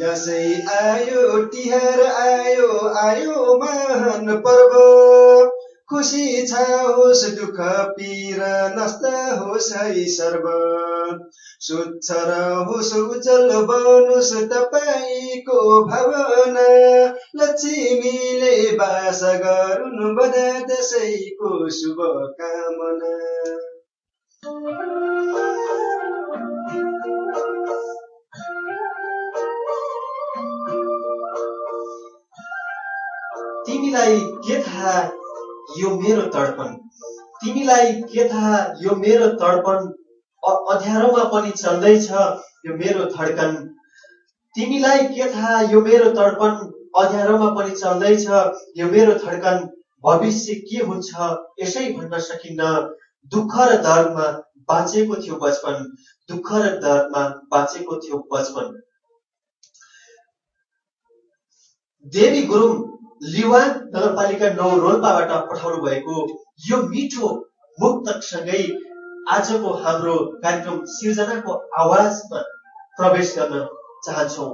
दसैँ आयो तिहार आयो आयो महान पर्व। खुसी छ होस् दुःख पिर नष्ट होस् है सर्व। स्वच्छ रहोस् उज्जवल बनोस् तपाईँको भावना। लक्ष्मीले बास गरून् बधा दसैँको शुभकामना। तिमीलाई के थाहा यो मेरो तडपन तिमीलाई के थाहा यो मेरो तडपन अध्यारोमा पनि चल्दैछ यो मेरो धड्कन तिमीलाई के थाहा यो मेरो तडपन अध्यारोमा पनि चल्दैछ यो मेरो धड्कन भविष्य के हुन्छ यसै भन्न सकिन्न। दुःख र दर्दमा बाँचेको थियो बचपन। दुःख र दर्दमा बाँचेको थियो बचपन। देवी गुरुङ लिवान नगरपालिका नौ रोल्पाबाट पठाउनु भएको यो मिठो मुक्तसँगै आजको हाम्रो कार्यक्रम सिर्जनाको आवाजमा प्रवेश गर्न चाहन्छौ।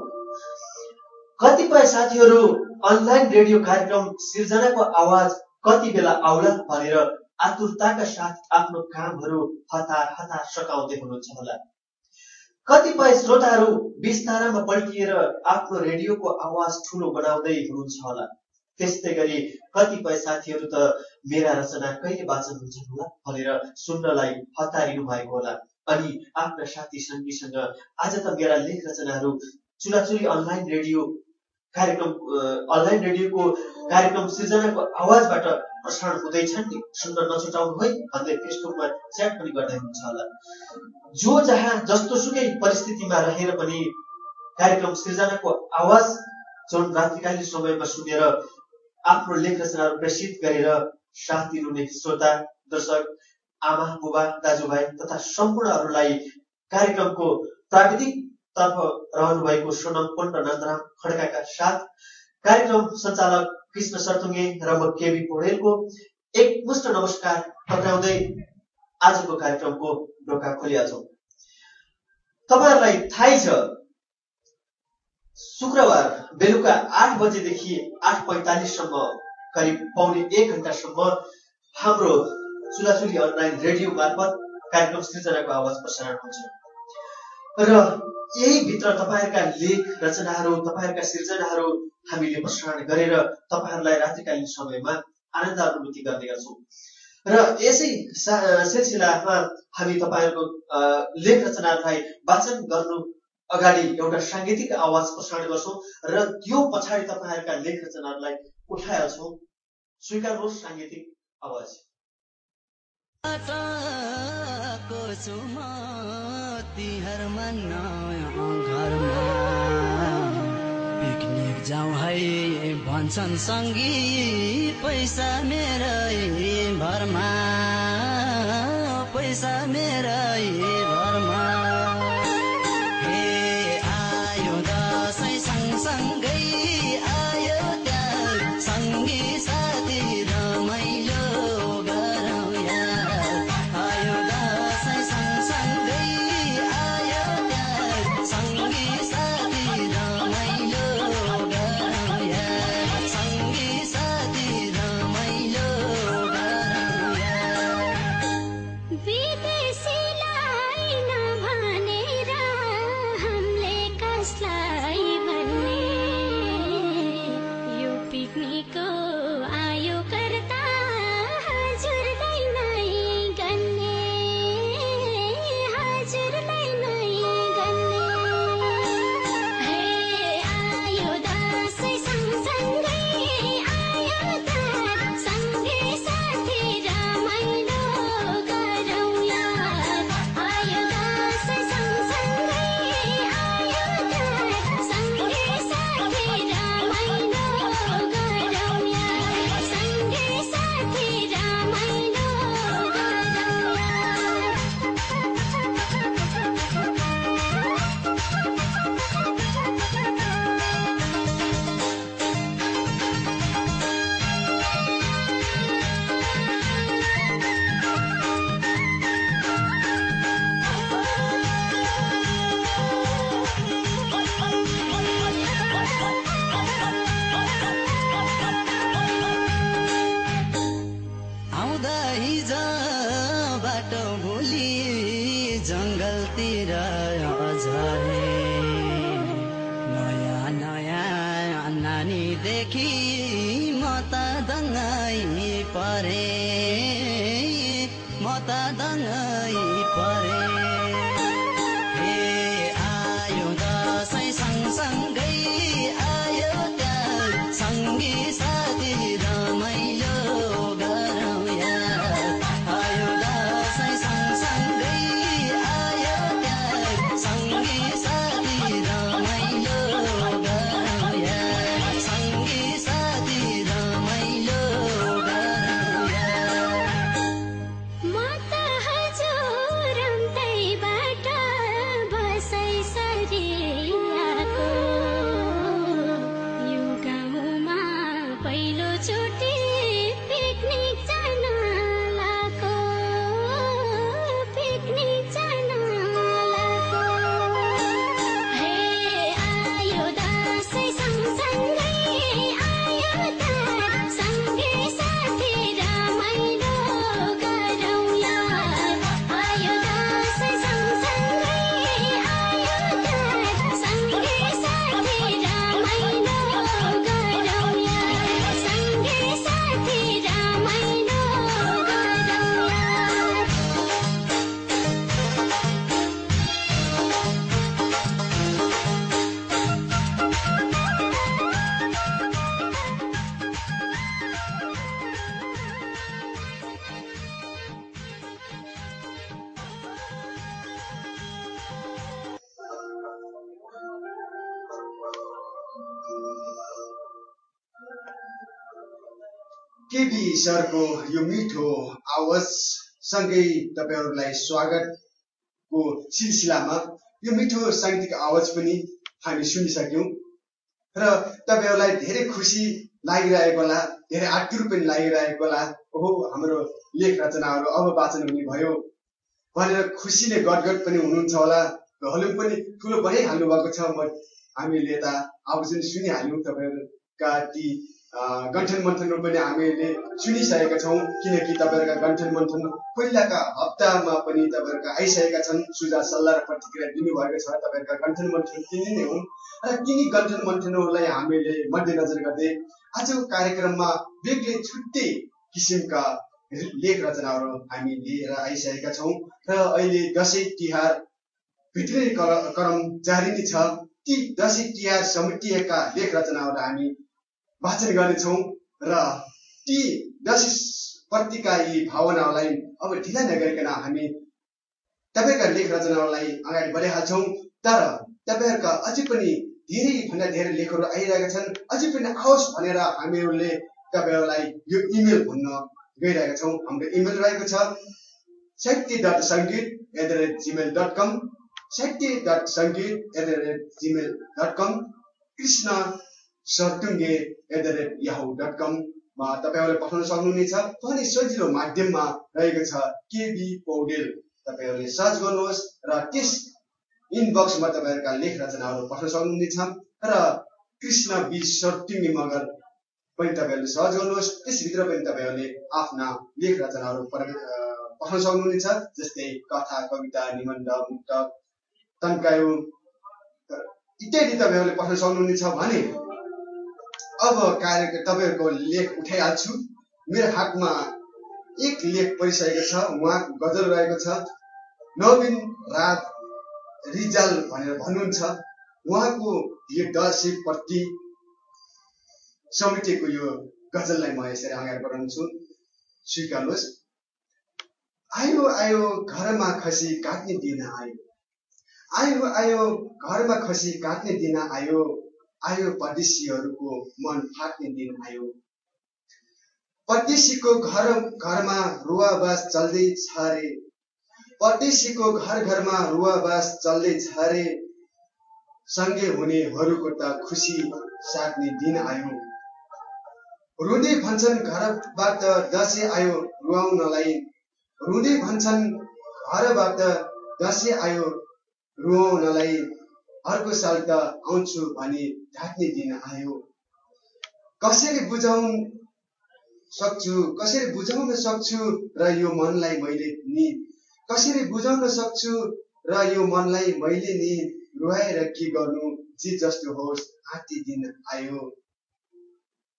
कतिपय साथीहरू अनलाइन रेडियो कार्यक्रम सिर्जनाको आवाज कति बेला आउला भनेर आतुरताका साथ आफ्नो कामहरू हतार हतार सकाउँदै हुनुहुन्छ होला। कतिपय श्रोताहरू बिस्तारामा पल्टिएर आफ्नो रेडियोको आवाज ठुलो बनाउँदै हुनुहुन्छ होला। त्यस्तै गरी कतिपय साथीहरू त मेरा रचना कहिले वाचन हुन्छ होला भनेर सुन्नलाई हतारिनु भएको होला। अनि आफ्ना साथी सङ्गीसँग आज त मेरा लेख रचनाहरू चुलाचुली अनलाइन रेडियो कार्यक्रम अनलाइन रेडियोको कार्यक्रम सृजनाको आवाजबाट प्रसारण हुँदैछन् नि। सुन्न नछुटाउनु है भन्दै फेसबुकमा च्याट पनि गर्दै हुन्छ होला। जो जहाँ जस्तो सुकै परिस्थितिमा रहेर पनि कार्यक्रम सृजनाको आवाज जुन रात्रिकालीन समयमा सुनेर आफ्नो लेख रचनाहरू प्रेषित गरेर साथ दिनुहुने श्रोता दर्शक आमा बुबा दाजुभाइ तथा सम्पूर्णहरूलाई कार्यक्रमको प्राविधिक तर्फ रहनु भएको सोनम नन्दराम खड्काका साथ कार्यक्रम सञ्चालक कृष्ण सर्तुङ्गे र म केबी पौडेलको एकमुष्ट नमस्कार पठाउँदै आजको कार्यक्रमको ढोका खोलिहाल्छौँ तपाईँहरूलाई थाहै छ शुक्रबार बेलुका आठ बजेदेखि आठ पैँतालिससम्म करिब पाउने एक घन्टासम्म हाम्रो चुलाचुली अनलाइन रेडियो मार्फत कार्यक्रम सृजनाको आवाज प्रसारण हुन्छ। र यही भित्र तपाईँहरूका लेख रचनाहरू तपाईँहरूका सिर्जनाहरू हामीले प्रसारण गरेर तपाईँहरूलाई रात्रिकालीन समयमा आनन्द अनुभूति गर्ने गर्छौँ। र यसै सिलसिलामा हामी तपाईँहरूको लेख रचनाहरूलाई वाचन गर्नु अगाडि एउटा साङ्गीतिक आवाज प्रसारण गर्छौँ र त्यो पछाडि तपाईँहरूका लेख रचनाहरूलाई उठाइहाल्छौँ। स्वीकार्नुहोस् साङ्गीतिक आवाज। पिकनिक जाउँ है भन्छन् सङ्गी पैसा मेरै भरमा। पैसा मेरै जङ्गलतिर झरे नयाँ नयाँ नानीदेखि म त दङ्गाइ परे। म त दङ्गाई सरको यो मिठो आवाजसँगै तपाईँहरूलाई स्वागतको सिलसिलामा यो मिठो साङ्गीतिक आवाज पनि हामी सुनिसक्यौँ र तपाईँहरूलाई धेरै खुसी लागिरहेको होला धेरै आतुर पनि लागिरहेको होला ओहो हाम्रो लेख रचनाहरू अब वाचन हुने भयो भनेर खुसीले गदगद पनि हुनुहुन्छ होला भोल्युम पनि ठुलो बनाइहाल्नु भएको छ म हामीले यता आवाज पनि सुनिहाल्यौँ तपाईँहरूका ती गन्ठन मन्थनहरू पनि हामीले सुनिसकेका छौँ किनकि तपाईँहरूका गन्ठन मन्थन पहिलाका हप्तामा पनि तपाईँहरूका आइसकेका छन्। सुझाव सल्लाह र प्रतिक्रिया दिनुभएको छ। तपाईँहरूका गन्ठन मन्थन तिनी नै हुन्। र तिनी गन्ठन मन्थनहरूलाई हामीले मध्यनजर गर्दै आजको कार्यक्रममा बेग्लै छुट्टै किसिमका लेख रचनाहरू हामी लिएर आइसकेका छौँ। र अहिले दसैँ तिहार भित्रै कर- क्रम जारी नै छ। ती दसैँ तिहार समेटिएका लेख रचनाहरू हामी वाचन गर्नेछौँ र ती प्रतिका यी भावनाहरूलाई अब ढिला नगरिकन हामी तपाईँका लेख रचनाहरूलाई अगाडि बढाइहाल्छौँ। तर तपाईँहरूका अझै पनि धेरैभन्दा धेरै लेखहरू आइरहेका छन्। अझै पनि आओस् भनेर हामीहरूले तपाईँहरूलाई यो इमेल भन्न गइरहेका छौँ। हाम्रो इमेल रहेको छ Sahitya dot Sangeet at the rate Gmail dot com Sahitya dot Sangeet at the rate Gmail dot com Krishna Sartunge at the rate Yahoo dot कममा तपाईँहरूले पठाउन सक्नुहुनेछ। पनि सजिलो माध्यममा रहेको छ केबी पौडेल। तपाईँहरूले सर्च गर्नुहोस् र त्यस इनबक्समा तपाईँहरूका लेख रचनाहरू पठाउन सक्नुहुनेछ र कृष्ण बी सर्टुङ्गे मगर पनि तपाईँहरूले सर्च गर्नुहोस्। त्यसभित्र पनि तपाईँहरूले आफ्ना लेख रचनाहरू पठाउन सक्नुहुनेछ। जस्तै कथा कविता निबन्ध मुक्तक तन्कायु इत्यादि तपाईँहरूले पठाउन सक्नुहुनेछ। भने अब कार्य तपाईँहरूको लेख उठाइहाल्छु। मेरो हातमा एक लेख परिसकेको छ उहाँको गजल रहेको छ। नवीन राज रिजाल भनेर भन्नुहुन्छ। उहाँको यो दसैँ प्रति समेटिएको यो गजललाई म यसरी अगाडि बढाउँछु। स्वीकार्नुहोस्। आयो आयो घरमा खसी काट्ने दिन आयो। आयो आयो घरमा खसी काट्ने दिन आयो। आयो परदेशीहरूको मन फाट्ने दिन आयो। परदेशीको घर घरमा रुवाबास चल्दै छ रे। परदेशीको घर घरमा रुवाबास चल्दै छ रे। सँगै हुनेहरूको त खुसी साट्ने दिन आयो। रुँदै भन्छन् घरबाट दसैँ आयो रुवाउनलाई। रुँदै भन्छन् घरबाट दसैँ आयो रुवाउनलाई। अर्को साल त आउँछु भने ढाक्ने दिन आयो। कसरी बुझाउन सक्छु? कसरी बुझाउन सक्छु र यो मनलाई मैले नि? कसरी बुझाउन सक्छु र यो मनलाई मैले नि? रुवाएर के गर्नु? जे जस्तो होस् आती दिन आयो।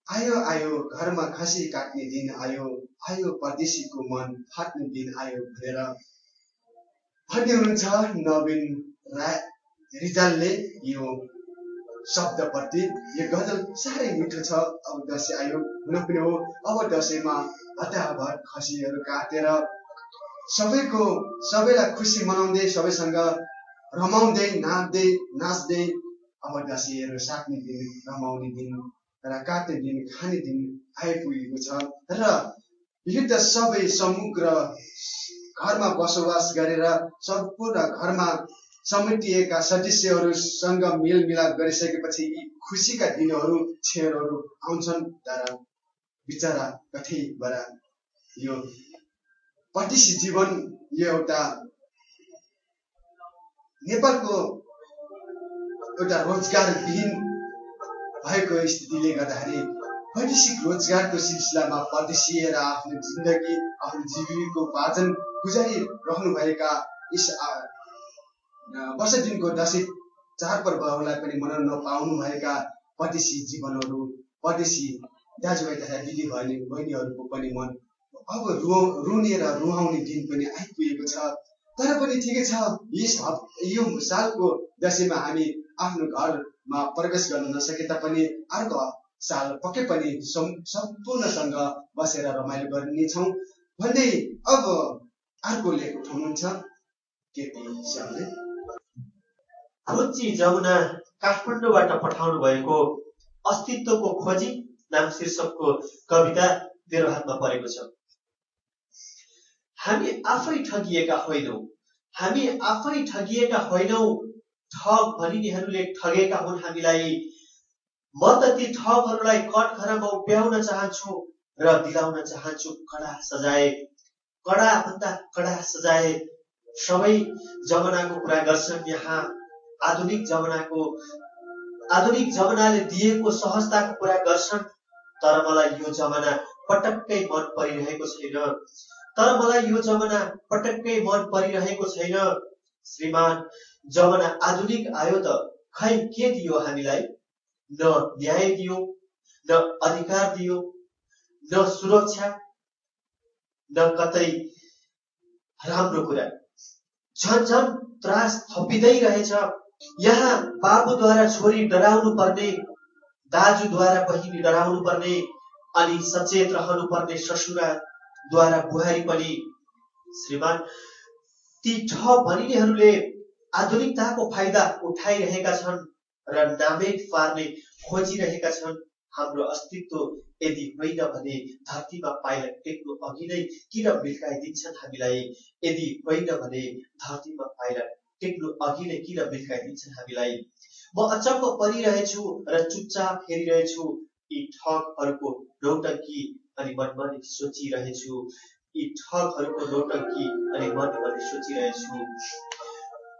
आयो आयो घरमा खसी काट्ने दिन आयो। आयो परदेशीको मन फाट्ने दिन आयो भनेर भन्ने हुनुहुन्छ नवीन राय। रिजालले यो शब्दप्रति यो गजल साह्रै मिठो छ। अब दसैँ आयो हुन पनि हो। अब दसैँमा हताभर खसीहरू काटेर सबैको सबैलाई खुसी मनाउँदै सबैसँग रमाउँदै नाच्दै नाच्दै अब दसैँहरू साट्ने दिन रमाउने दिन र काट्ने दिन खाने दिन आइपुगेको छ र यो त सबै समग्र घरमा बसोबास गरेर सम्पूर्ण घरमा समेटिएका सदस्यहरूसँग मेलमिलाप गरिसकेपछि यी खुसीका दिनहरू क्षणहरू आउँछन् तर बिचरा कतैबाट यो परदेशी जीवन यो एउटा नेपालको एउटा रोजगारविहीन भएको स्थितिले गर्दाखेरि वैदेशिक रोजगारको सिलसिलामा परदेशिएर आफ्नो जिन्दगी आफ्नो जीविकोपार्जन गुजारिरहनुभएका यस आ- अ, वर्ष दिनको दसैँ चाडपर्वहरूलाई पनि मनाउन नपाउनुभएका परदेशी जीवनहरू परदेशी दाजुभाइ तथा दिदी बहिनी बहिनीहरूको पनि मन अब रु रुने र रुवाउने दिन पनि आइपुगेको छ। तर पनि ठिकै छ यस हप यो सालको दसैँमा हामी आफ्नो घरमा प्रवेश गर्न नसके तापनि अर्को साल पक्कै पनि सम्- सम्पूर्णसँग बसेर रमाइलो गर्नेछौँ। भन्दै अब अर्को लेख उठाउनुहुन्छ। केपी रुचि जमुना काठमाडौँबाट पठाउनु भएको अस्तित्वको खोजी नाम शीर्षकको कविता मेरो हातमा परेको छ। हामी आफै ठगिएका होइनौ। हामी आफै ठगिएका होइनौ। ठग भनिनेहरूले ठगेका हुन् हामीलाई। म त ती ठगहरूलाई कठघरामा उभ्याउन चाहन्छु र दिलाउन चाहन्छु कडा सजाय। कडा भन्दा कडा सजाय। सबै जमानाको कुरा गर्छन् यहाँ। आधुनिक जमानाको आधुनिक जमानाले दिएको सहजताको कुरा गर्छन् तर मलाई यो जमाना पटक्कै मन परिरहेको छैन। तर मलाई यो जमाना पटक्कै मन परिरहेको छैन। श्रीमान जमाना आधुनिक आयो त खै के दियो हामीलाई? न न्याय दियो न अधिकार दियो न सुरक्षा न कतै राम्रो कुरा। झन् झन् त्रास थपिँदै रहेछ। यहाँ बाबुद्वारा छोरी डराउनु पर्ने दाजुद्वारा बहिनी डराउनु पर्ने अनि सचेत रहनु पर्ने ससुराद्वारा बुहारी पनि श्रीमान ती ठ भनिनेहरूले आधुनिकताको फाइदा उठाइरहेका छन् र नामै पार्ने खोजिरहेका छन्। हाम्रो अस्तित्व यदि होइन भने धरतीमा पाइला टेक्नु अघि नै किन बिल्काइदिन्छन् हामीलाई? यदि होइन भने धरतीमा पाइला टेक्नु अघि नै किन बिल्काइदिन्छन् हामीलाई? म अचम्म परिरहेछु र चुपचाप हेरिरहेछु यी ठगहरूको नौटङ्की अनि मनमनी सोचिरहेछु। यी ठगहरूको नौटङ्की अनि मनमनी सोचिरहेछु।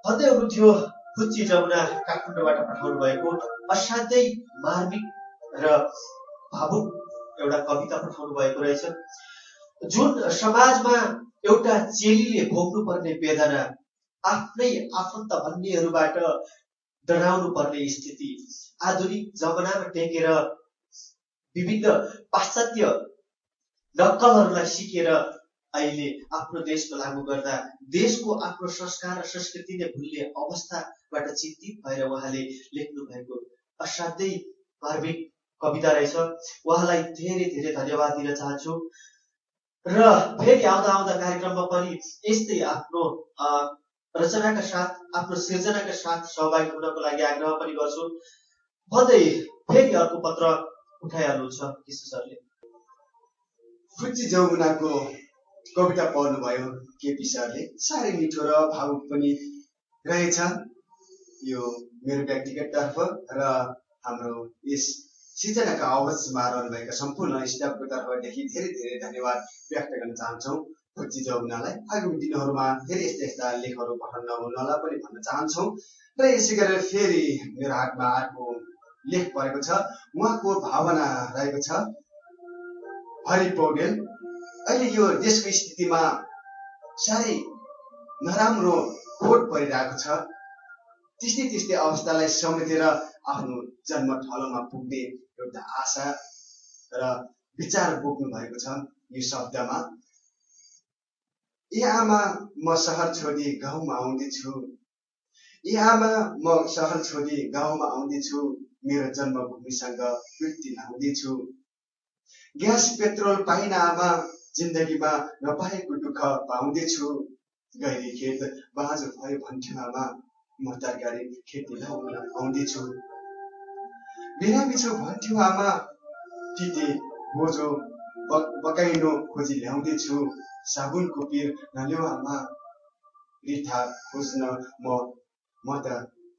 भन्दै हुनुहुन्थ्यो फुच्ची जमुना काठमाडौँबाट पठाउनु भएको असाध्यै मार्मिक र भावुक एउटा कविता पठाउनु भएको रहेछ। जुन समाजमा एउटा चेलीले भोग्नु पर्ने वेदना आफ्नै आफन्त भन्नेहरूबाट डराउनु पर्ने स्थिति आधुनिक जमानामा टेकेर विभिन्न पाश्चात्य नक्कलहरूलाई सिकेर अहिले आफ्नो देशमा लागू गर्दा देशको आफ्नो संस्कार र संस्कृति नै भुल्ने अवस्थाबाट चिन्तित भएर उहाँले लेख्नु भएको असाध्यै मार्मिक कविता रहेछ। उहाँलाई धेरै धेरै धन्यवाद दिन चाहन्छु। र फेरि आउँदा आउँदा कार्यक्रममा पनि यस्तै आफ्नो रचनाका साथ आफ्नो सिर्जनाका साथ सहभागी हुनको लागि आग्रह पनि गर्छु। भन्दै फेरि अर्को पत्र उठाइहाल्नुहुन्छ किशोर सरले फुच्ची जमुनाको कविता पढ्नुभयो केपी सरले। साह्रै मिठो र भावुक पनि रहेछ यो मेरो व्यक्तिगत तर्फ र हाम्रो यस सिर्जनाका आवाजमा रहनुभएका सम्पूर्ण स्टाफको तर्फदेखि धेरै धेरै धन्यवाद व्यक्त गर्न चाहन्छौँ। फुच्ची जमुनालाई आगामी दिनहरूमा धेरै यस्ता यस्ता लेखहरू पठाउन नहुनला पनि भन्न चाहन्छौँ। र यसै गरेर फेरि मेरो हातमा अर्को लेख परेको छ। उहाँको भावना रहेको छ हरि पौडेल। अहिले यो देशको स्थितिमा साह्रै नराम्रो खोट परिरहेको छ। त्यस्तै त्यस्तै अवस्थालाई समेटेर आफ्नो जन्म थलोमा पुग्ने एउटा आशा र विचार बोक्नु भएको छ यो शब्दमा। ए आमा म सहर छोडी गाउँमा आउँदैछु। ए आमा म सहर छोडी गाउँमा आउँदैछु। मेरो जन्मभूमिसँग वृत्ति लाउँदैछु। ग्यास पेट्रोल पाइन आमा जिन्दगीमा नपाएको दुःख पाउँदैछु। गहिरी खेत बाँझो भयो भन्थ्यो आमा म तरकारी खेती लाउन आउँदैछु। बिरामी छु भन्थ्यो आमा तिते बोझो ब- बकाइनो खोजी ल्याउँदैछु। साबुनको पिर नल्याउ आमा। रिठा खोज्न म म त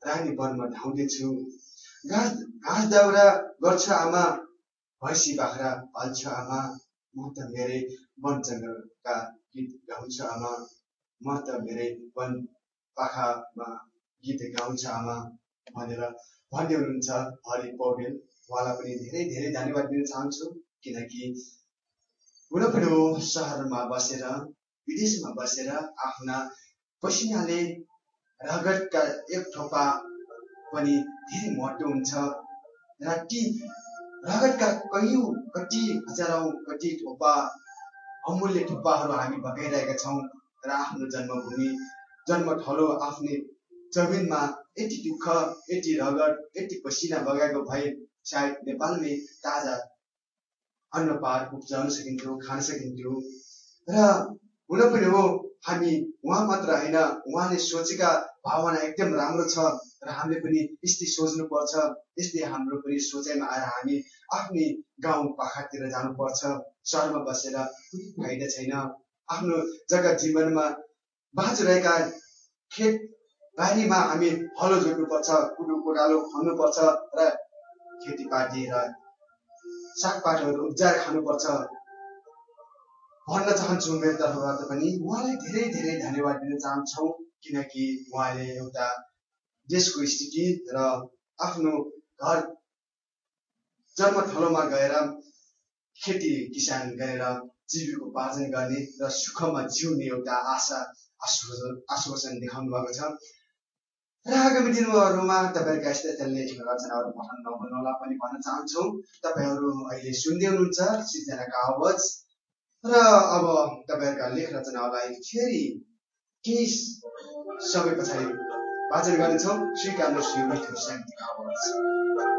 रानी वनमा धाउँदैछु। घाँस घाँस दाउरा गर्छु आमा। भैँसी बाख्रा पाल्छु आमा। म त मेरै वन जङ्गलका गीत गाउँछु आमा। म त मेरै वन पाखामा गीत गाउँछु आमा। भनेर भन्दै हुनुहुन्छ हरि पौडेल उहाँलाई पनि धेरै धेरै धन्यवाद दिन चाहन्छु। किनकि हो सहरमा बसेर विदेशमा बसेर आफ्ना पसिनाले रगतका एक थोपा पनि धेरै मोटो हुन्छ र ती रगतका कैयौँ कति हजारौँ कति थोपा अमूल्य थोपाहरू हामी बगाइरहेका छौँ र आफ्नो जन्मभूमि जन्मथलो आफ्नै जमिनमा यति दुःख यति रगत यति पसिना बगाएको भए सायद नेपालमै ताजा अन्नपात उब्जाउन सकिन्थ्यो खान सकिन्थ्यो। र हुन पनि हो हामी उहाँ मात्र होइन उहाँले सोचेका भावना एकदम राम्रो छ र हामीले पनि यस्तै सोच्नुपर्छ यस्तै हाम्रो पनि सोचाइमा आएर हामी आफ्नै गाउँ पाखातिर जानुपर्छ। सहरमा बसेर कुनै फाइदा छैन। आफ्नो जग्गा जीवनमा बाँचो रहेका खेत बारीमा हामी हलो जोत्नुपर्छ कुडो कोडालो खन्नुपर्छ र खेतीपाती र सागपातहरू उब्जाएर खानुपर्छ। भन्न चाहन्छु मेरो तर्फबाट पनि उहाँलाई धेरै धेरै धन्यवाद दिन चाहन्छौँ किनकि उहाँले एउटा देशको स्थिति र आफ्नो घर जन्मथलोमा गएर खेती किसान गरेर जीविकोपार्जन गर्ने र सुखमा जिउने एउटा आशा आश्वासन आश्वासन देखाउनु भएको छ। र आगामी दिनहरूमा तपाईँहरूका यस्ता लेख रचनाहरू पठन नभन्नुहोला पनि भन्न चाहन्छौँ। तपाईँहरू अहिले सुन्दै हुनुहुन्छ सिर्जनाका आवाज र अब तपाईँहरूका लेख रचनाहरूलाई फेरि केही समय पछाडि वाचन गर्नेछौँ। स्वीकार्नु श्री मिठो आवाज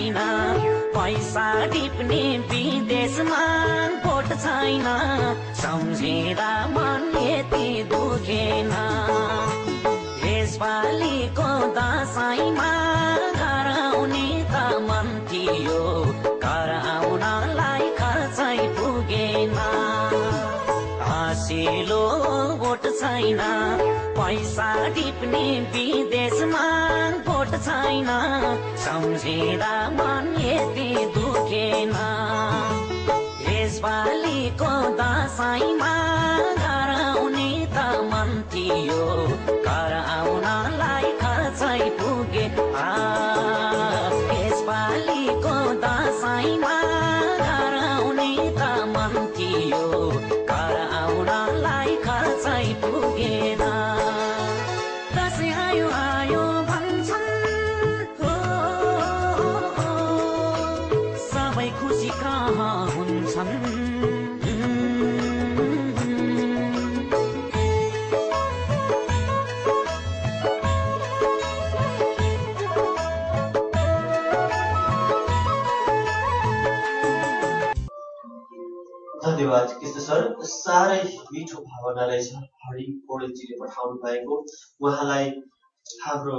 छैन। पैसा टिप्ने विदेशमा भोट छैन। सम्झिँदा मन यति दुखेन। यसपालिको दसैँमा घर आउने त मन थियो। घर आउनलाई खर्चै पुगेन। हँसिलो भोट छैन। पैसा टिप्ने विदेशमा छैन। सम्झिँदा मन यति दुखेन। यसपालिको दसैँमा मिठो भावना रहेछ हरि पौडेलजीले पठाउनु भएको। उहाँलाई हाम्रो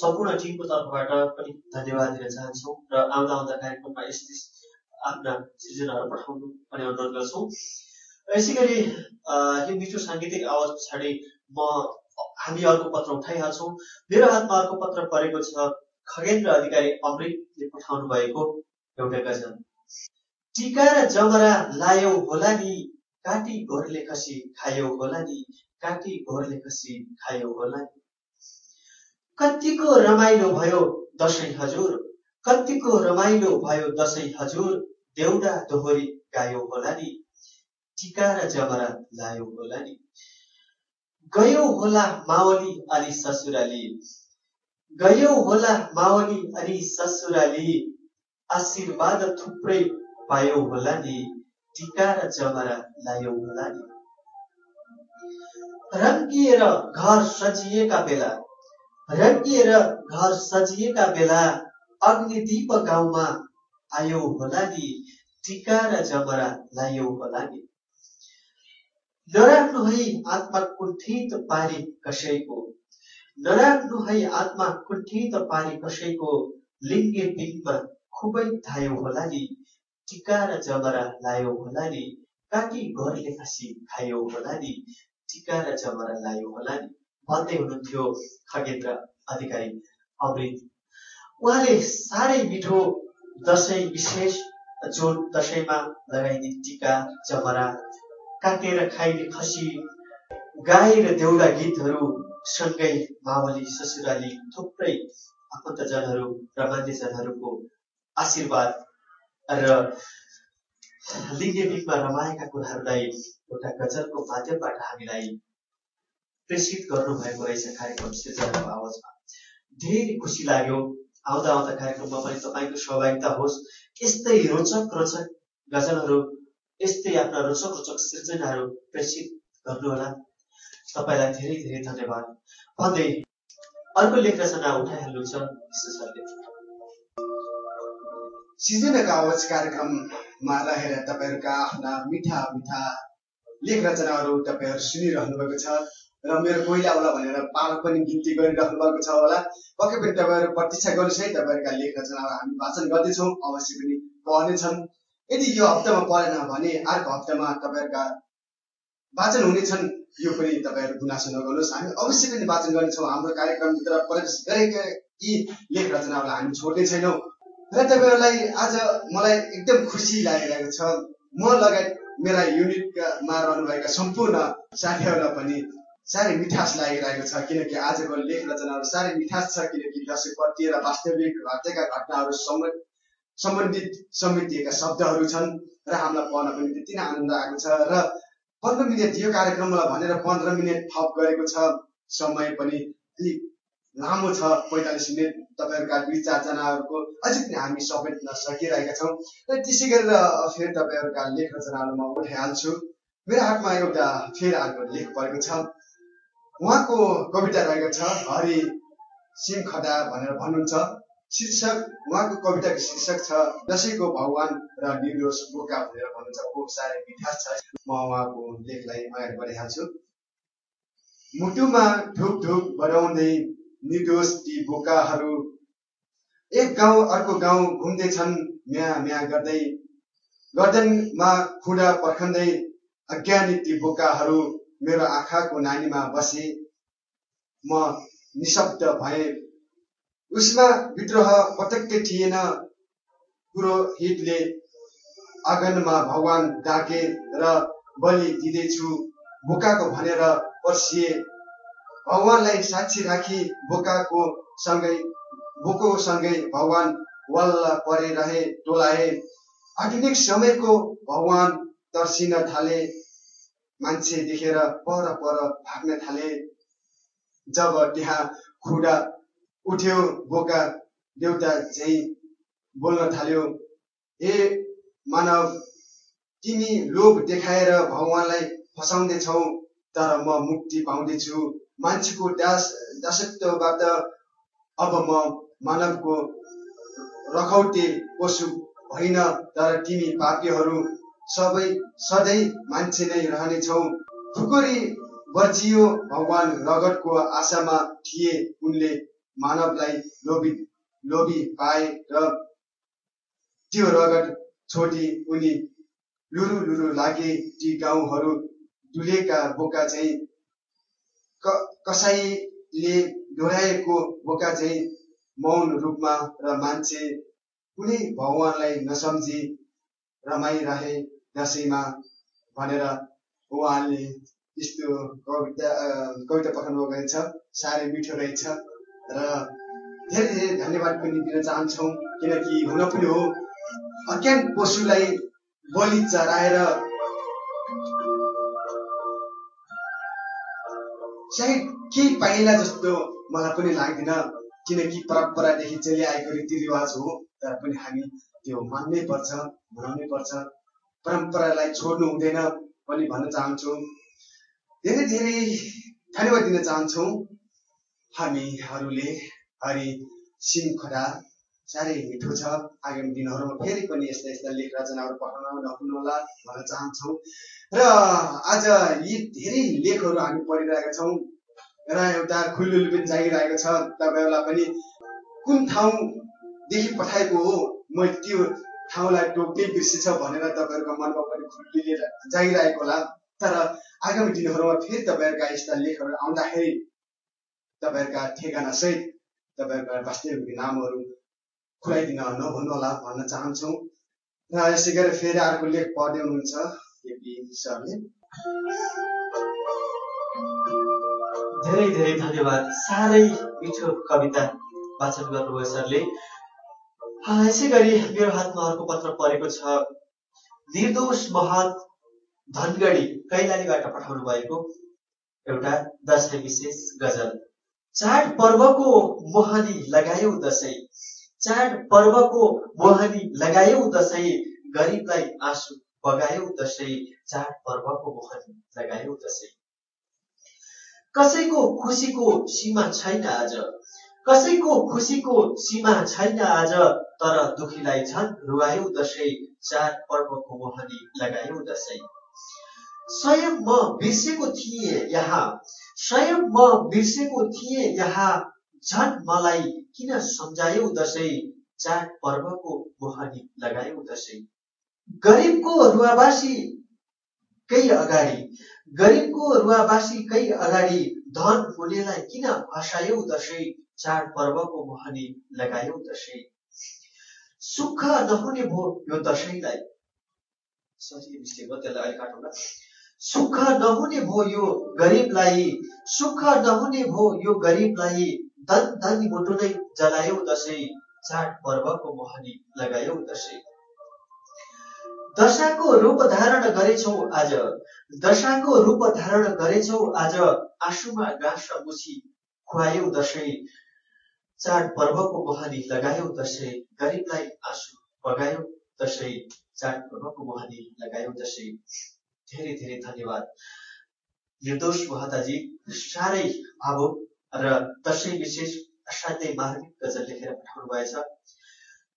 सम्पूर्ण टिमको तर्फबाट पनि धन्यवाद दिन चाहन्छौँ र आउँदा आउँदा कार्यक्रममा यस्तै आफ्ना सृजनाहरू पठाउनु पनि अनुरोध गर्छौँ। यसै गरी यो मिठो साङ्गीतिक आवाज पछाडि म हामी अर्को पत्र उठाइहाल्छौँ। मेरो हातमा अर्को पत्र परेको छ खगेन्द्र अधिकारी अमृतले पठाउनु भएको एउटा गजल। टिका र जमरा लायौ होला नि। काटी घोरले खसी खायौ होला नि? काटी घोरले खसी खायौ होला नि? कतिको रमाइलो भयो दसैँ हजुर? कतिको रमाइलो भयो दसैँ हजुर? देउडा दोहोरी गायौ होला नि? टिका र जमरा लायौ होला नि? गयौ होला मावली अलि ससुराली। गयौ होला मावली अनि ससुराली। आशीर्वाद थुप्रै पायौ होला नि? टिका र जमरा लायौ होला नि रङ्गिएर घर सजिएका बेला रङ्गिएर घर सजिएका बेला अग्निदीप गाउँमा आयौ होला नि टिका र जमरा लायौ होला नि नराख्नु है आत्मा कुण्ठित पारी कसैको नराख्नु है आत्मा कुण्ठित पारी कसैको लिङ्गे पिङमा खुबै धायो होला नि टिका र जमरा लायो होला नि काटी घरले खसी खायो होला नि टिका र जमरा लायो होला नि भन्दै हुनुहुन्थ्यो खगेन्द्र अधिकारी अमृत उहाँले साह्रै मिठो दसैँ विशेष जुन दसैँमा लगाइने टिका जमरा काटेर खाइने खसी गाई र देउडा गीतहरू सँगै मावली ससुराली थुप्रै आफन्तजनहरू र मान्यजनहरूको आशीर्वाद र लिङ्गेबिकमा रमाएका कुराहरूलाई एउटा गजलको माध्यमबाट हामीलाई प्रेषित गर्नुभएको रहेछ कार्यक्रम सृजनाको आवाजमा। धेरै खुसी लाग्यो। आउँदा आउँदा कार्यक्रममा पनि तपाईँको सहभागिता होस्। यस्तै रोचक रोचक गजलहरू यस्तै आफ्ना रोचक रोचक सृजनाहरू प्रेषित गर्नुहोला। तपाईँलाई धेरै धेरै धन्यवाद। भन्दै अर्को लेख रचना उठाइहाल्नुहुन्छ विश्व सिजनका आवाज कार्यक्रममा रहेर तपाईँहरूका आफ्ना मिठा मिठा लेख रचनाहरू तपाईँहरू सुनिरहनु भएको छ र मेरो कोइला होला भनेर पालक पनि गिन्ती गरिराख्नु भएको छ होला। पक्कै पनि तपाईँहरू प्रतीक्षा गर्नुहोस् है तपाईँहरूका लेख रचनाहरू हामी वाचन गर्दैछौँ अवश्य पनि पढ्नेछन्। यदि यो हप्तामा पढेन भने अर्को हप्तामा तपाईँहरूका वाचन हुनेछन् यो पनि तपाईँहरू गुनासो नगर्नुहोस्। हामी अवश्य पनि वाचन गर्नेछौँ। हाम्रो कार्यक्रमभित्र प्रवेश गरेका यी लेख रचनाहरूलाई हामी छोड्ने छैनौँ। र तपाईँहरूलाई आज मलाई एकदम खुसी लागिरहेको छ। म लगायत मेरा युनिटमा रहनुभएका सम्पूर्ण साथीहरूलाई पनि साह्रै मिठास लागिरहेको छ किनकि आजको लेख रचनाहरू साह्रै मिठास छ किनकि दसैँपट्टि र वास्तविक घटेका घटनाहरू सम्बन्ध सम्बन्धित समितिएका शब्दहरू छन् र हामीलाई पढ्न पनि त्यति नै आनन्द आएको छ र पन्ध्र मिनट यो कार्यक्रमलाई भनेर पन्ध्र मिनट थप गरेको छ। समय पनि अलिक लामो छ पैँतालिस मिनट तपाईँहरूका दुई चारजनाहरूको अझै पनि हामी समेट्न सकिरहेका छौँ। र त्यसै गरेर फेरि तपाईँहरूका लेख रचनाहरू म उठाइहाल्छु मेरो हातमा एउटा फेरि अर्को लेख परेको छ। उहाँको कविता रहेको छ हरि सिंह खदा भनेर भन्नुहुन्छ। शीर्षक उहाँको कविताको शीर्षक छ दसैँको भगवान र निर्दोष बोका भनेर भन्नुहुन्छ। को साह्रै मिठास छ। म उहाँको लेखलाई अगाडि बढाइहाल्छु मुटुमा ढुक ढुक बढाउँदै निर्दोष ती बोकाहरू। एक गाउँ अर्को गाउँ घुम्दैछन् म्या म्या गर्दै। गर्दनमा खुडा पर्खन्दै अज्ञानी ती बोकाहरू मेरो आँखाको नानीमा बसे। म निशब्द भए उसमा विद्रोह पटक्कै थिएन। पुरोहितले आँगनमा भगवान डाके र बलि दिँदैछु बोकाको भनेर पर्सिए। भगवानलाई साक्षी राखी बोकाको सँगै बोको सँगै भगवान वल्ल परे रहे टोलाए आधुनिक समयको भगवान तर्सिन थाले मान्छे देखेर पर पर भाग्न थाले। जब त्यहाँ खुडा उठ्यो बोका देउता झै बोल्न थाल्यो हे मानव तिमी लोभ देखाएर भगवानलाई फसाउँदैछौ तर म मुक्ति पाउँदैछु। मान्छेको दास दासत्वबाट अब म मानवको रखौटे पशु होइन तर तिमी पापीहरू सबै सधैँ मान्छे नै रहनेछौ। खुकुरी बर्चियो भगवान रगतको आशामा थिए उनले मानवलाई लोभी लोभी पाए र त्यो रगत छोडी उनी लुरु लुरु लागे ती गाउँहरू डुलेका बोका चाहिँ कसैले दोहोऱ्याएको बोका चाहिँ मौन रूपमा र मान्छे कुनै भगवानलाई नसम्झी रमाइरहे दसैँमा भनेर उहाँले यस्तो कविता कविता पठाउनु भएको छ साह्रै मिठो रहेछ र धेरै धेरै धन्यवाद पनि दिन चाहन्छौँ। किनकि हुन पनि हो। अज्ञान पशुलाई बलि चढाएर सायद केही पाइला जस्तो मलाई पनि लाग्दैन किनकि परम्परादेखि चलि आएको रीतिरिवाज हो तर पनि हामी त्यो मान्नै पर्छ मनाउनै पर्छ। परम्परालाई छोड्नु हुँदैन पनि भन्न चाहन्छु। धेरै धेरै धन्यवाद दिन चाहन्छौँ। हामीहरूले हरि सिमखोरा साह्रै मिठो छ। आगामी दिनहरूमा फेरि पनि यस्ता यस्ता लेख रचनाहरू पठाउन नभुल्नुहोला भन्न चाहन्छौँ। र आज यी धेरै लेखहरू हामी पढिरहेका छौँ। र एउटा खुल्लुल पनि जागिरहेको छ। तपाईँहरूलाई पनि कुन ठाउँदेखि पठाएको हो? मैले त्यो ठाउँलाई टोक्दै बिर्सेछ भनेर तपाईँहरूको मनमा पनि खुल्लिएर जागिरहेको होला। तर आगामी दिनहरूमा फेरि तपाईँहरूका यस्ता लेखहरू आउँदाखेरि तपाईँहरूका ठेगाना सहित तपाईँहरूका वास्तविक नामहरू खुलाइदिन नभन्नुहोला भन्न चाहन्छौँ। यसै गरी फेरि अर्को लेख पढ्दै हुनुहुन्छ सरले। धेरै धेरै धन्यवाद। साह्रै मिठो कविता वाचन गर्नुभयो सरले। यसै गरी मेरो हातमा अर्को पत्र परेको छ। निर्दोष महत धनगढी कैलालीबाट पठाउनु भएको एउटा दसैँ विशेष गजल। चाड पर्वको मोहनी लगायौ दसैँ। चाड पर्वको मोहनी लगायौ दसैँ गरिबलाई आँसु बगायौ दसैँ चाड पर्वको मोहनी लगायौ दसैँ। कसैको खुसीको सीमा छैन आज कसैको खुसीको सीमा छैन आज तर दुखीलाई झन् रुवायौ दसैँ चाड पर्वको मोहनी लगायौ दसैँ। स्वयं म बिर्सेको थिएँ यहाँ स्वयं म बिर्सेको थिएँ यहाँ झन् मलाई किन सम्झायौ दसैँ चाड पर्वको मोहनी लगायौ दसैँ गरिबको रुवाबासी कै अगाडि? गरिबको रुवाबासी कै अगाडि धन हुनेलाई किन हँसायौ दसैँ चाड पर्वको मोहनी लगायौ दसैँ सुख नहुने भो यो दसैँलाई सुख नहुने भो यो गरिबलाई सुख नहुने भो यो गरिबलाई धन मुटु नै जलायौ दसैँ चाड पर्वको मोहनी लगायौ दसैँ। दशाको रूप धारण गरेछौ आज। दशाको रूप धारण गरेछौ आज। आँसुमा गाँस मुसी खुवायौ दसैँ चाड पर्वको मोहनी लगायौ दसैँ गरिबलाई आँसु बगायौ दसैँ चाड पर्वको मोहनी लगायौ दसैँ। धेरै धेरै धन्यवाद। निर्दोष महताजी साह्रै भावुक र दसैँ विशेष असाध्यै मार्मिक गजल लेखेर पठाउनु भएछ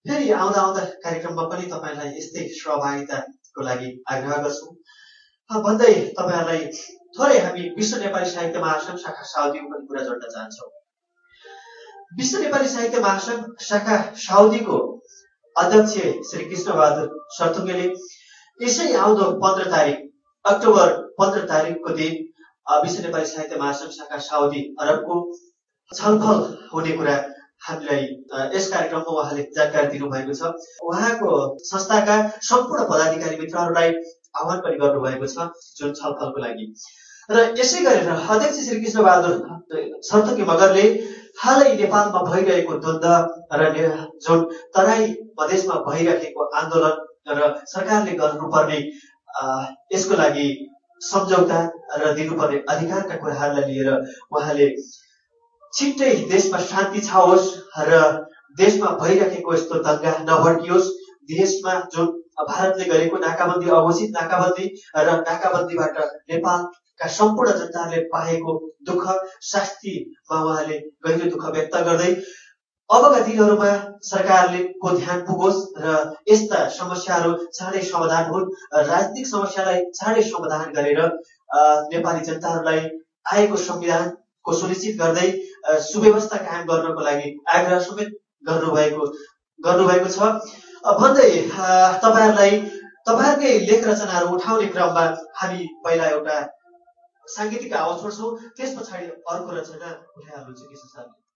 फेरि आउँदा आउँदा कार्यक्रममा पनि तपाईँलाई यस्तै सहभागिताको लागि आग्रह गर्छौँ। भन्दै तपाईँहरूलाई थोरै हामी विश्व नेपाली साहित्य महासङ्घ शाखा साउदीको पनि कुरा जोड्न चाहन्छौँ। विश्व नेपाली साहित्य महासङ्घ शाखा साउदीको अध्यक्ष श्री कृष्णबहादुर सर्तुङ्गेले यसै आउँदो पन्ध्र तारिक अक्टोबर पन्ध्र तारिकको दिन विश्व नेपाली साहित्य शाखा साउदी अरबको छलफल हुने कुरा हामीलाई यस कार्यक्रममा उहाँले जानकारी दिनुभएको छ। उहाँको संस्थाका सम्पूर्ण पदाधिकारी मित्रहरूलाई आह्वान पनि गर्नुभएको छ जुन छलफलको लागि। र यसै गरेर अध्यक्ष श्री कृष्ण बहादुर मगरले हालै नेपालमा भइरहेको द्वन्द्व र जुन तराई प्रदेशमा भइरहेको आन्दोलन र सरकारले गर्नुपर्ने यसको लागि सम्झौता र दिनुपर्ने अधिकारका कुराहरूलाई लिएर उहाँले छिट्टै देशमा शान्ति छाओस् र देशमा भइरहेको यस्तो दङ्गा नभड्कियोस्। देशमा जुन भारतले गरेको नाकाबन्दी अघोषित नाकाबन्दी र नाकाबन्दीबाट नेपालका सम्पूर्ण जनताहरूले पाएको दुःख शास्तिमा उहाँले गहिरो दुःख व्यक्त गर्दै अबका दिनहरूमा सरकारले को ध्यान पुगोस् र यस्ता समस्याहरू चाँडै समाधान हुन्। राजनीतिक समस्यालाई चाँडै समाधान गरेर नेपाली जनताहरूलाई आएको संविधानको सुनिश्चित गर्दै सुव्यवस्था कायम गर्नको लागि आग्रह समेत गर्नुभएको गर्नुभएको छ। भन्दै तपाईँहरूलाई तपाईँहरूकै लेख रचनाहरू उठाउने क्रममा हामी पहिला एउटा साङ्गीतिक आवाज छोड्छौँ। त्यस पछाडि अर्को रचना उठाइहाल्नुहुन्छ किशोर सरले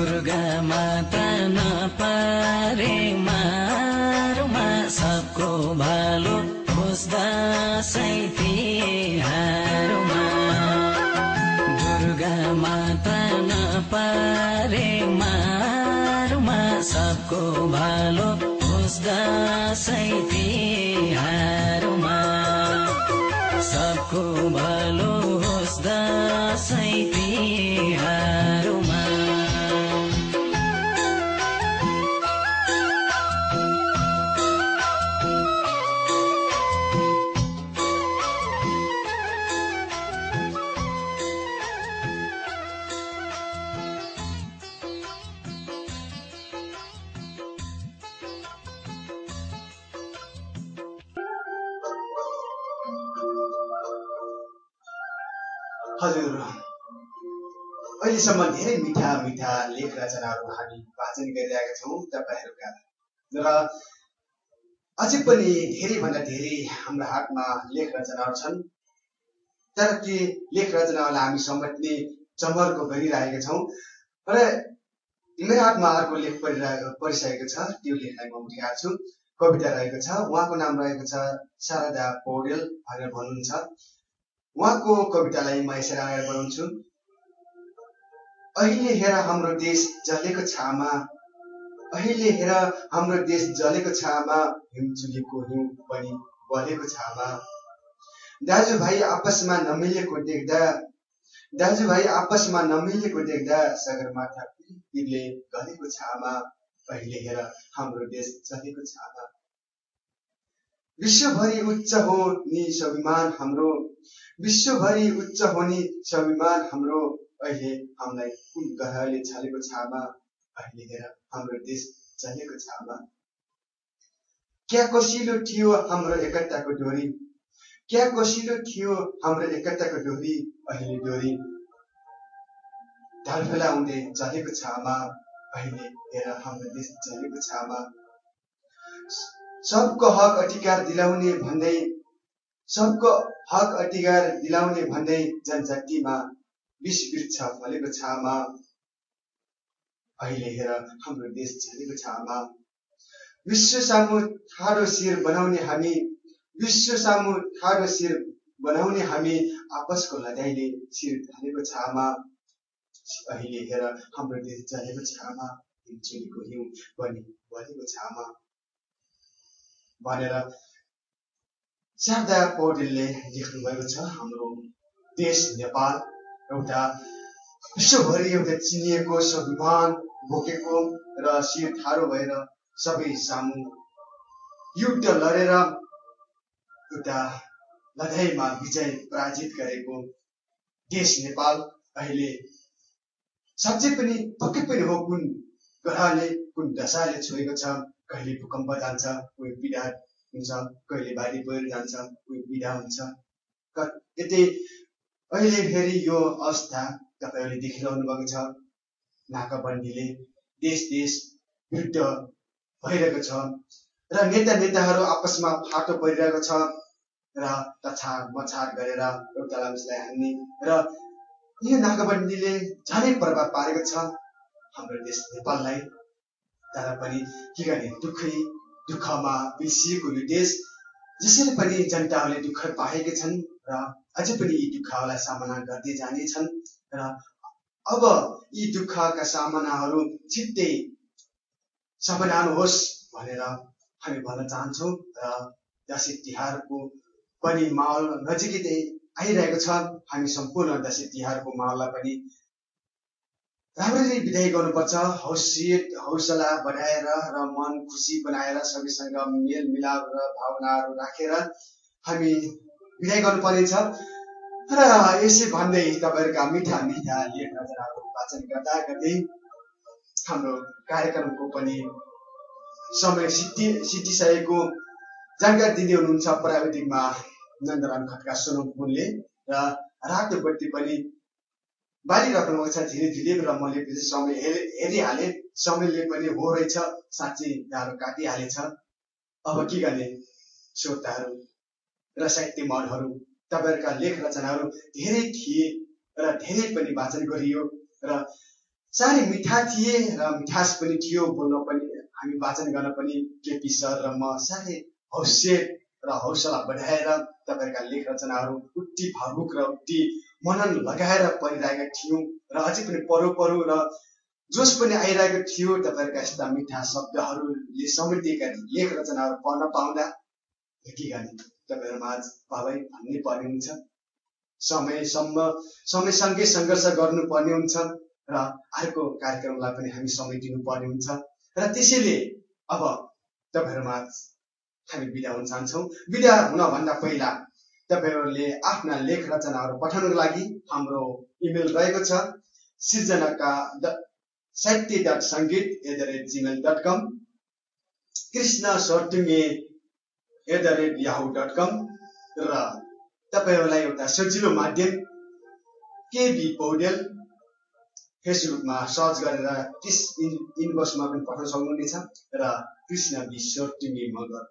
दुर्गा माता नपारे मारुमा सबको भालो होस् दसैँ तिहारमा दुर्गा माता नपारे मारुमा सबको भालो होस् दसैँ तिहारमा सबको भलो होस् दसैँ लेख रचनाहरू हामी वाचन गरिरहेका छौँ तपाईँहरूका र अझै पनि धेरैभन्दा धेरै हाम्रो हातमा लेख रचनाहरू छन्। तर ती लेख रचनाहरूलाई हामी समेट्ने चमर्को गरिरहेका छौँ र मेरो हातमा अर्को लेख परिरहेको परिसकेको छ त्यो लेखलाई म उठाइहाल्छु। कविता रहेको छ उहाँको नाम रहेको छ शारदा पौडेल भनेर भन्नुहुन्छ। उहाँको कवितालाई म यसरी अगाडि बढाउँछु। अहिले हेर हाम्रो देश जलेको छामा। अहिले हेर हाम्रो देश जलेको छामा हिमचुलीको हिउँ पनि बलेको छामा। दाजुभाइ आपसमा नमिलेको देख्दा दाजुभाइ आपसमा नमिलेको देख्दा सगरमाथा पिरले गलेको छामा। अहिले हेर हाम्रो देश जलेको छामा। विश्वभरि उच्च हो नि स्वाभिमान हाम्रो। विश्वभरि उच्च हो नि स्वाभिमान हाम्रो। अहिले हामीलाई कुन ग्रहले छलेको छामा अहिले हाम्रो देश चलेको छामा? क्या कसिलो थियो हाम्रो एकताको डोरी? क्या कसिलो थियो हाम्रो एकताको डोरी अहिले डोरी? ढलफेला हुँदै चलेको छामा अहिले हेर हाम्रो देश चलेको छामा? सबको हक अधिकार दिलाउने भन्दै सबको हक अधिकार दिलाउने भन्दै जनजातिमा विष वृक्ष फलेको छामा। अहिले हेर हाम्रो देश चलेको छामा। विश्व सामु ठाडो शिर बनाउने हामी विश्व सामु ठाडो शिर बनाउने हामी आपसको लडाइँले शिर ढालेको छामा। अहिले हेर हाम्रो देश चलेको छामा हिमचुलीको हिउँ पनि बलेको छामा। भनेर शारदा पौडेलले लेख्नु भएको छ हाम्रो देश नेपाल। एउटा विश्वभरि एउटा चिनिएको स्वाभिमान बोकेको र शिर ठाडो भएर सबै सामु युद्ध लडेर एउटा लडाइँमा विजय पराजित गरेको देश नेपाल अहिले साँच्चै पनि पक्कै पनि हो कुन ग्रहले कुन दशाले छोएको छ कहिले भूकम्प जान्छ कोही पीडा हुन्छ कहिले बाढी पहिरो जान्छ कोही पीडा हुन्छ। यतै अहिले फेरि यो अवस्था तपाईँहरूले देखिरहनु भएको छ। नाकाबन्दीले देश देश युद्ध भइरहेको छ र नेता नेताहरू आपसमा फाटो परिरहेको छ र तछार मछार गरेर एउटा मानिसलाई हान्ने र यो नाकाबन्दीले झनै प्रभाव पारेको छ। हाम्रो देश नेपाललाई तर पनि के गर्ने दुःखै दुःखमा पिल्सिएको यो देश जसरी पनि जनताहरूले दुःख पाएका छन् र अझै पनि यी दुःखहरूलाई सामना गर्दै जानेछन् र अब यी दुःखका सामनाहरू छिट्टै समाधान होस् भनेर हामी भन्न चाहन्छौँ र दसैँ तिहारको पनि माहौल नजिकै आइरहेको छ। हामी सम्पूर्ण दसैँ तिहारको माहौललाई पनि राम्ररी विदाय गर्नुपर्छ। हौसियत हौसला बढाएर र मन खुसी बनाएर सबैसँग मेल मिलाप र भावनाहरू राखेर हामी विदाय गर्नुपर्नेछ र यसै भन्दै तपाईँहरूका मिठा मिठा लेख रचनाहरू वाचन गर्दा गर्दै हाम्रो कार्यक्रमको पनि समय सिद्धि सिद्धिसकेको जानकारी दिँदै हुनुहुन्छ प्राविधिकमा नन्दराम खड्का सोनम र रातो बत्ती पनि बालिराख्नु भएको छ धीरे धीरे र मैले फेरि समय हेरि हेरिहालेँ। समयले पनि हो रहेछ साँच्चै गाह्रो काटिहालेछ। अब के गर्ने? श्रोताहरू र साहित्य मनहरू तपाईँहरूका लेख रचनाहरू धेरै थिए र धेरै पनि वाचन गरियो र साह्रै मिठा थिए र मिठास पनि थियो बोल्न पनि हामी वाचन गर्न पनि। केपी सर र म साह्रै हौसियत र हौसला बढाएर तपाईँहरूका लेख रचनाहरू उति भावुक र उति मनन लगाएर पढिरहेका थियौँ र अझै पनि परो परो र जोस पनि आइरहेको थियो तपाईँहरूका यस्ता मिठा शब्दहरूले समृद्धिका लेख रचनाहरू पढ्न पाउँदा। तपाईँहरूमा आज भन्नै पर्ने हुन्छ समयसम्म समयसँगै सङ्घर्ष गर्नुपर्ने हुन्छ र अर्को कार्यक्रमलाई पनि हामी समय दिनुपर्ने हुन्छ। र त्यसैले अब तपाईँहरूमा हामी बिदा हुन चाहन्छौँ। बिदा हुनभन्दा पहिला तपाईँहरूले आफ्ना लेख रचनाहरू पठाउनको लागि हाम्रो इमेल रहेको छ सिर्जनाका Sahitya dot Sangeet at the rate Gmail dot com Krishna Sartunge at the rate Yahoo dot com र तपाईँहरूलाई एउटा सजिलो माध्यम केबी पौडेल फेसबुकमा सर्च गरेर त्यस इन इनबक्समा पनि पठाउन सक्नुहुनेछ र कृष्ण बी सर्टुङ्गे मगर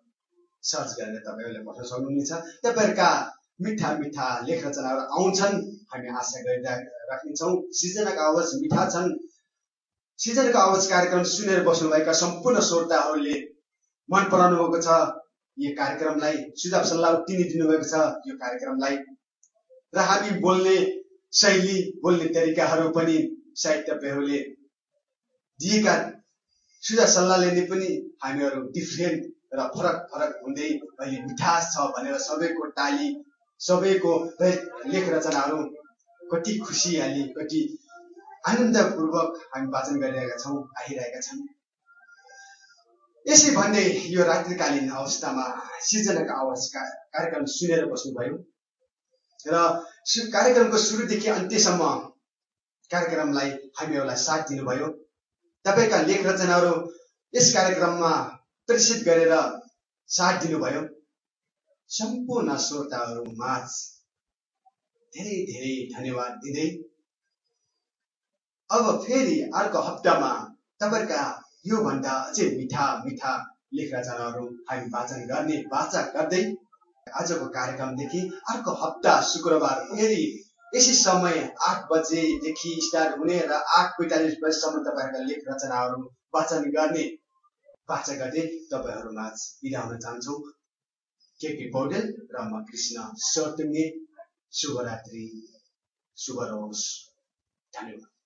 सर्च गरेर तपाईँहरूले पठाउन सक्नुहुनेछ। तपाईँहरूका मिठा मिठा लेख रचनाहरू आउँछन् हामी आशा गरिरहेका राख्नेछौँ। सिर्जनाको आवाज मिठा छन्। सिर्जनाको आवाज कार्यक्रम सुनेर बस्नुभएका सम्पूर्ण श्रोताहरूले मन पराउनु भएको छ। यो कार्यक्रमलाई सुझाव सल्लाह उति नै दिनुभएको छ। यो कार्यक्रमलाई र हामी बोल्ने शैली बोल्ने तरिकाहरू पनि सायद तपाईँहरूले दिएका सुझाव सल्लाहले नै पनि हामीहरू डिफ्रेन्ट र फरक फरक हुँदै अहिले मिठास छ भनेर सबैको टाली सबैको लेख रचनाहरू कति खुसियाली कति आनन्दपूर्वक हामी वाचन गरिरहेका छौँ आइरहेका छन्। यसै भन्दै यो रात्रिकालीन अवस्थामा सिर्जनाको आवाज कार्यक्रम सुनेर बस्नुभयो। र कार्यक्रमको सुरुदेखि अन्त्यसम्म कार्यक्रमलाई हामीहरूलाई साथ दिनुभयो। तपाईँका लेख रचनाहरू यस कार्यक्रममा प्रेषित गरेर साथ दिनुभयो। सम्पूर्ण श्रोताहरू माझ धेरै धेरै धन्यवाद दिँदै। अब फेरि अर्को हप्तामा तपाईँका योभन्दा अझै मिठा मिठा लेख रचनाहरू हामी वाचन गर्ने वाचा गर्दै आजको कार्यक्रमदेखि अर्को हप्ता शुक्रबार फेरि यसै समय आठ बजेदेखि स्टार्ट हुने र आठ पैँतालिस बजीसम्म तपाईँहरूका लेख रचनाहरू वाचन गर्ने वाचा गर्दै तपाईँहरू माझ बिदा हुन चाहन्छौँ केपी पौडेल? र म कृष्ण सतुङ्गे शुभरात्रि। शुभ रहोस्। धन्यवाद।